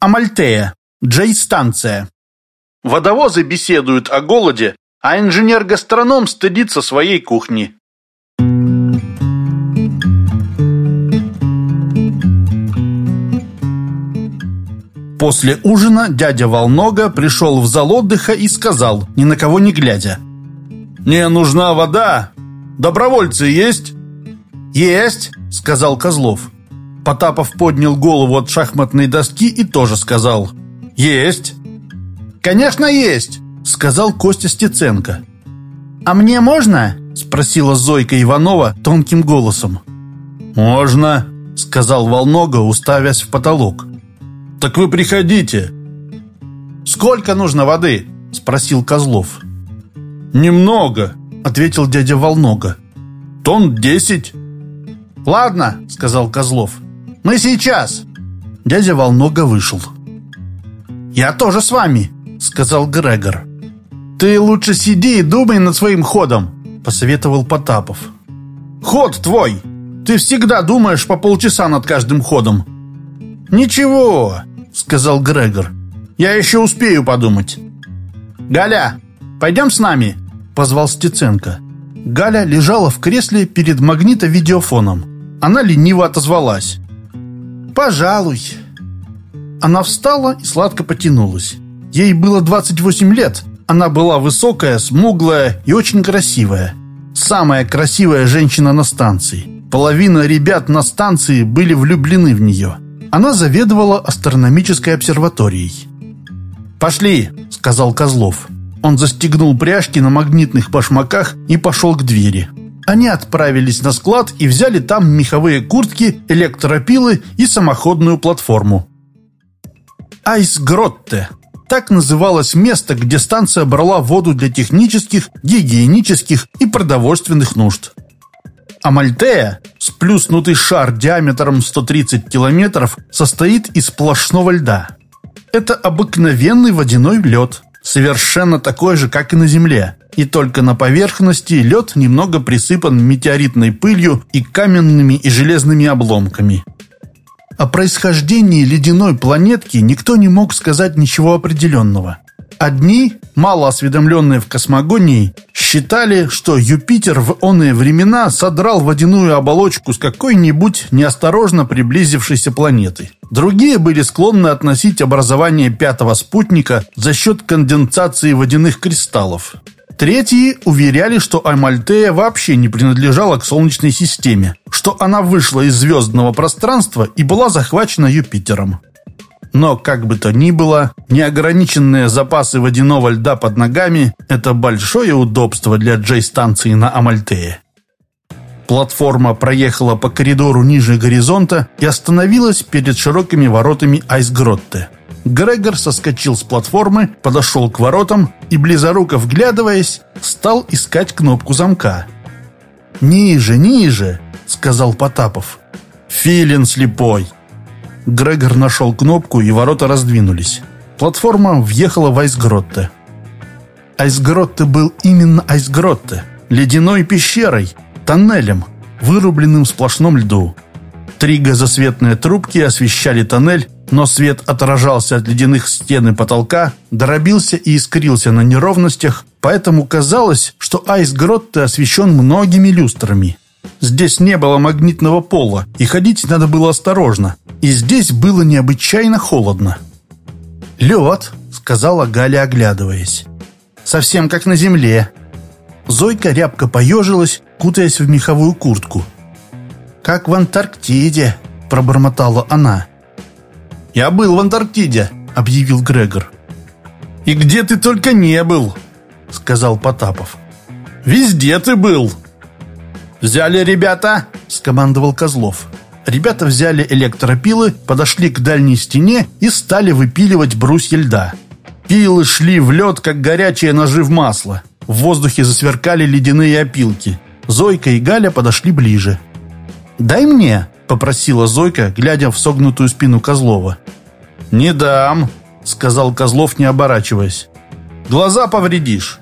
Амальтея. Джей-станция. Водовозы беседуют о голоде, а инженер-гастроном стыдится своей кухни. После ужина дядя Волнога пришел в зал отдыха и сказал, ни на кого не глядя. «Мне нужна вода. Добровольцы есть?» «Есть», — сказал Козлов. Потапов поднял голову от шахматной доски и тоже сказал «Есть». «Конечно, есть», — сказал Костя Стеценко. «А мне можно?» — спросила Зойка Иванова тонким голосом. «Можно», — сказал Волнога, уставясь в потолок. «Так вы приходите». «Сколько нужно воды?» — спросил Козлов. «Немного», — ответил дядя Волнога. «Тон десять». «Ладно», — сказал Козлов. «Мы сейчас». Дядя Волнога вышел. «Я тоже с вами», — сказал Грегор. «Ты лучше сиди и думай над своим ходом», — посоветовал Потапов. «Ход твой! Ты всегда думаешь по полчаса над каждым ходом». «Ничего», — сказал Грегор. «Я еще успею подумать». «Галя, пойдем с нами?» — позвал Стеценко. Галя лежала в кресле перед магнитовидеофоном. Она лениво отозвалась. «Пожалуй». Она встала и сладко потянулась. Ей было 28 лет. Она была высокая, смуглая и очень красивая. Самая красивая женщина на станции. Половина ребят на станции были влюблены в нее. Она заведовала астрономической обсерваторией. «Пошли», — сказал Козлов. Он застегнул пряжки на магнитных башмаках и пошел к двери. Они отправились на склад и взяли там меховые куртки, электропилы и самоходную платформу. Айсгротте. Так называлось место, где станция брала воду для технических, гигиенических и продовольственных нужд. Амальтея, сплюснутый шар диаметром 130 километров, состоит из сплошного льда. Это обыкновенный водяной лед, совершенно такой же, как и на Земле. И только на поверхности лед немного присыпан метеоритной пылью и каменными и железными обломками. О происхождении ледяной планетки никто не мог сказать ничего определенного. Одни, мало осведомленные в космогонии, считали, что Юпитер в оные времена содрал водяную оболочку с какой-нибудь неосторожно приблизившейся планеты. Другие были склонны относить образование пятого спутника за счет конденсации водяных кристаллов. Третьи уверяли, что Амальтея вообще не принадлежала к Солнечной системе, что она вышла из звездного пространства и была захвачена Юпитером. Но, как бы то ни было, неограниченные запасы водяного льда под ногами – это большое удобство для Джей-станции на Амальтее. Платформа проехала по коридору ниже горизонта и остановилась перед широкими воротами Айсгротте. Грегор соскочил с платформы, подошел к воротам и, близоруко вглядываясь, стал искать кнопку замка. «Ниже, ниже!» — сказал Потапов. «Филин слепой!» Грегор нашел кнопку, и ворота раздвинулись. Платформа въехала в Айсгротте. Айсгротте был именно Айсгротте, ледяной пещерой, тоннелем, вырубленным в сплошном льду. Три газосветные трубки освещали тоннель, но свет отражался от ледяных стен и потолка, дробился и искрился на неровностях, поэтому казалось, что Айсгротте освещен многими люстрами. Здесь не было магнитного пола, и ходить надо было осторожно, и здесь было необычайно холодно. «Лед», — сказала Галя, оглядываясь. «Совсем как на земле». Зойка рябко поежилась, кутаясь в меховую куртку. «Как в Антарктиде», — пробормотала она. «Я был в Антарктиде», — объявил Грегор. «И где ты только не был», — сказал Потапов. «Везде ты был». «Взяли ребята?» — скомандовал Козлов. Ребята взяли электропилы, подошли к дальней стене и стали выпиливать брусья льда. Пилы шли в лед, как горячие ножи в масло. В воздухе засверкали ледяные опилки. Зойка и Галя подошли ближе. «Дай мне», — попросила Зойка, глядя в согнутую спину Козлова. «Не дам», — сказал Козлов, не оборачиваясь. «Глаза повредишь».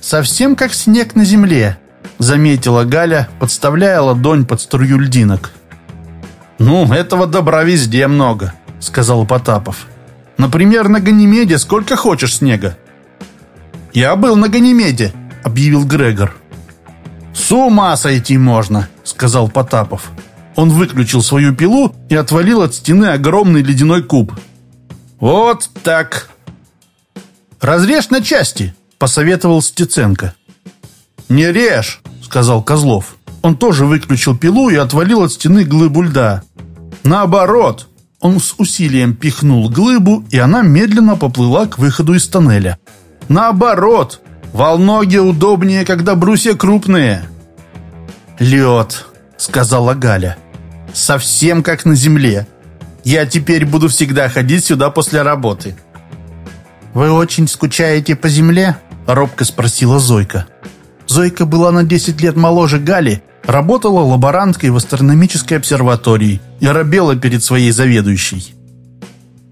«Совсем как снег на земле», — заметила Галя, подставляя ладонь под струю льдинок. «Ну, этого добра везде много», — сказал Потапов. «Например, на Ганимеде сколько хочешь снега». «Я был на Ганимеде», — объявил Грегор. «С ума сойти можно», — сказал Потапов. Он выключил свою пилу и отвалил от стены огромный ледяной куб. «Вот так!» «Разрежь на части», — посоветовал Стеценко. «Не режь», — сказал Козлов. Он тоже выключил пилу и отвалил от стены глыбу льда. «Наоборот!» Он с усилием пихнул глыбу, и она медленно поплыла к выходу из тоннеля. «Наоборот! Волноги удобнее, когда брусья крупные!» «Лед», — сказала Галя. «Совсем как на земле. Я теперь буду всегда ходить сюда после работы». «Вы очень скучаете по земле?» — робко спросила Зойка. Зойка была на 10 лет моложе Гали, работала лаборанткой в астрономической обсерватории и робела перед своей заведующей.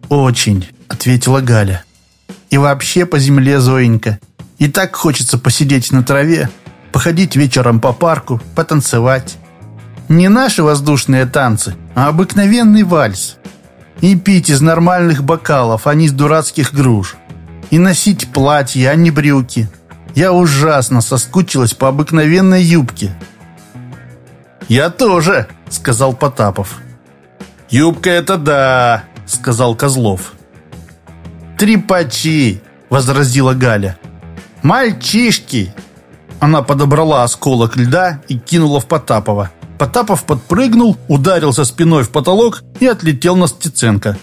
«Очень», — ответила Галя. «И вообще по земле, Зоенька. И так хочется посидеть на траве, походить вечером по парку, потанцевать. Не наши воздушные танцы, а обыкновенный вальс. И пить из нормальных бокалов, а не из дурацких груш. И носить платья, а не брюки. Я ужасно соскучилась по обыкновенной юбке. «Я тоже», — сказал Потапов. «Юбка — это да», — сказал Козлов. «Трепачи», — возразила Галя. «Мальчишки!» Она подобрала осколок льда и кинула в Потапова. Потапов подпрыгнул, ударился спиной в потолок и отлетел на Стеценко.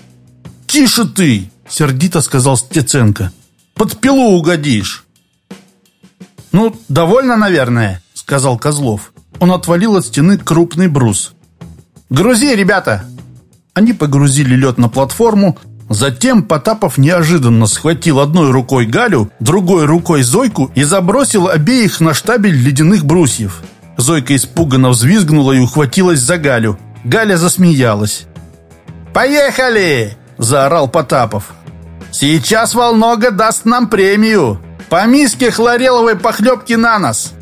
«Тише ты!» — сердито сказал Стеценко. «Под пилу угодишь!» «Ну, довольно, наверное», — сказал Козлов. Он отвалил от стены крупный брус. «Грузи, ребята!» Они погрузили лед на платформу, затем Потапов неожиданно схватил одной рукой Галю, другой рукой Зойку и забросил обеих на штабель ледяных брусьев. Зойка испуганно взвизгнула и ухватилась за Галю. Галя засмеялась. «Поехали!» – заорал Потапов. «Сейчас Волнога даст нам премию!» По миске хлореловой похлебки на нас!»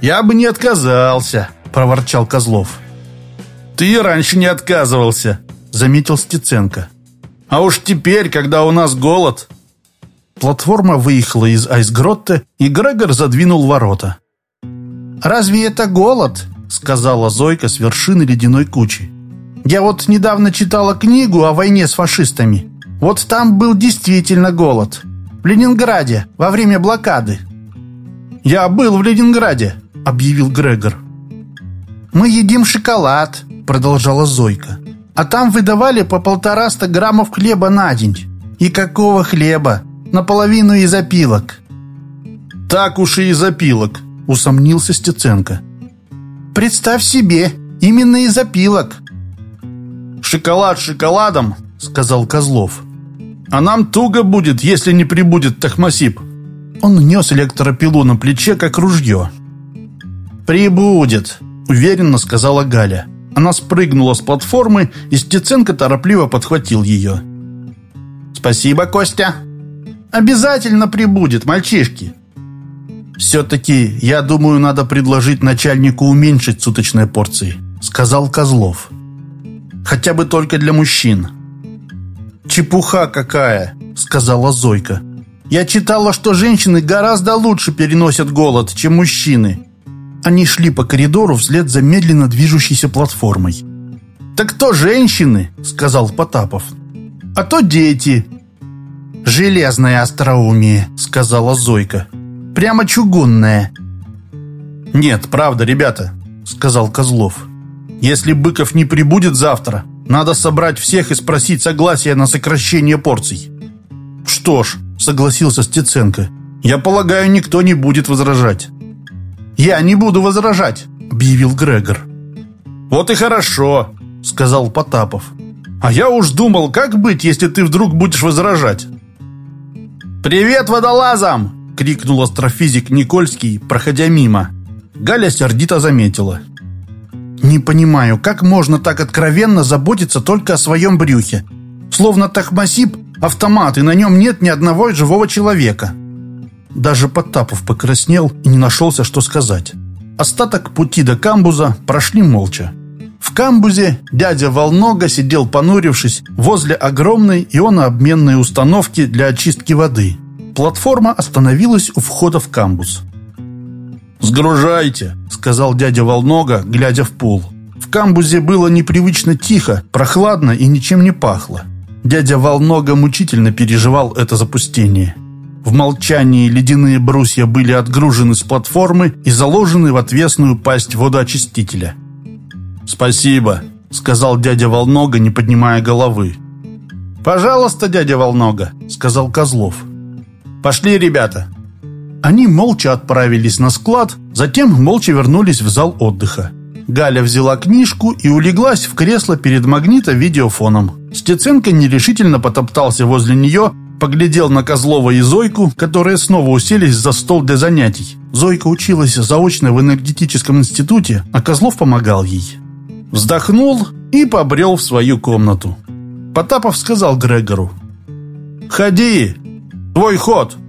«Я бы не отказался», — проворчал Козлов. «Ты раньше не отказывался», — заметил Стеценко. «А уж теперь, когда у нас голод...» Платформа выехала из Айсгротте, и Грегор задвинул ворота. «Разве это голод?» — сказала Зойка с вершины ледяной кучи. «Я вот недавно читала книгу о войне с фашистами. Вот там был действительно голод. В Ленинграде, во время блокады». «Я был в Ленинграде», — объявил Грегор. «Мы едим шоколад», — продолжала Зойка. «А там выдавали по полтораста граммов хлеба на день. И какого хлеба? Наполовину из опилок». «Так уж и из опилок», — усомнился Стеценко. «Представь себе, именно из опилок». «Шоколад шоколадом», — сказал Козлов. А нам туго будет, если не прибудет Тахмасип. Он нес электропилу на плече, как ружье. «Прибудет», — уверенно сказала Галя. Она спрыгнула с платформы, и Стеценко торопливо подхватил ее. «Спасибо, Костя». «Обязательно прибудет, мальчишки». «Все-таки, я думаю, надо предложить начальнику уменьшить суточные порции», — сказал Козлов. «Хотя бы только для мужчин». «Чепуха какая!» — сказала Зойка. «Я читала, что женщины гораздо лучше переносят голод, чем мужчины». Они шли по коридору вслед за медленно движущейся платформой. «Так то женщины!» — сказал Потапов. «А то дети!» «Железное остроумие!» — сказала Зойка. «Прямо чугунное!» «Нет, правда, ребята!» — сказал Козлов. «Если Быков не прибудет завтра, надо собрать всех и спросить согласия на сокращение порций. Что ж, согласился Стеценко. Я полагаю, никто не будет возражать. Я не буду возражать, объявил Грегор. Вот и хорошо, сказал Потапов. А я уж думал, как быть, если ты вдруг будешь возражать. «Привет водолазам!» — крикнул астрофизик Никольский, проходя мимо. Галя сердито заметила. Не понимаю, как можно так откровенно заботиться только о своем брюхе? Словно Тахмасип – автомат, и на нем нет ни одного живого человека. Даже Потапов покраснел и не нашелся, что сказать. Остаток пути до камбуза прошли молча. В камбузе дядя Волнога сидел понурившись возле огромной ионообменной установки для очистки воды. Платформа остановилась у входа в камбуз. «Сгружайте», — сказал дядя Волнога, глядя в пол. В камбузе было непривычно тихо, прохладно и ничем не пахло. Дядя Волнога мучительно переживал это запустение. В молчании ледяные брусья были отгружены с платформы и заложены в отвесную пасть водоочистителя. «Спасибо», — сказал дядя Волнога, не поднимая головы. «Пожалуйста, дядя Волнога», — сказал Козлов. «Пошли, ребята». Они молча отправились на склад, затем молча вернулись в зал отдыха. Галя взяла книжку и улеглась в кресло перед магнито-видеофоном. Стеценко нерешительно потоптался возле нее, поглядел на Козлова и Зойку, которые снова уселись за стол для занятий. Зойка училась заочно в энергетическом институте, а Козлов помогал ей. Вздохнул и побрел в свою комнату. Потапов сказал Грегору. «Ходи! Твой ход!»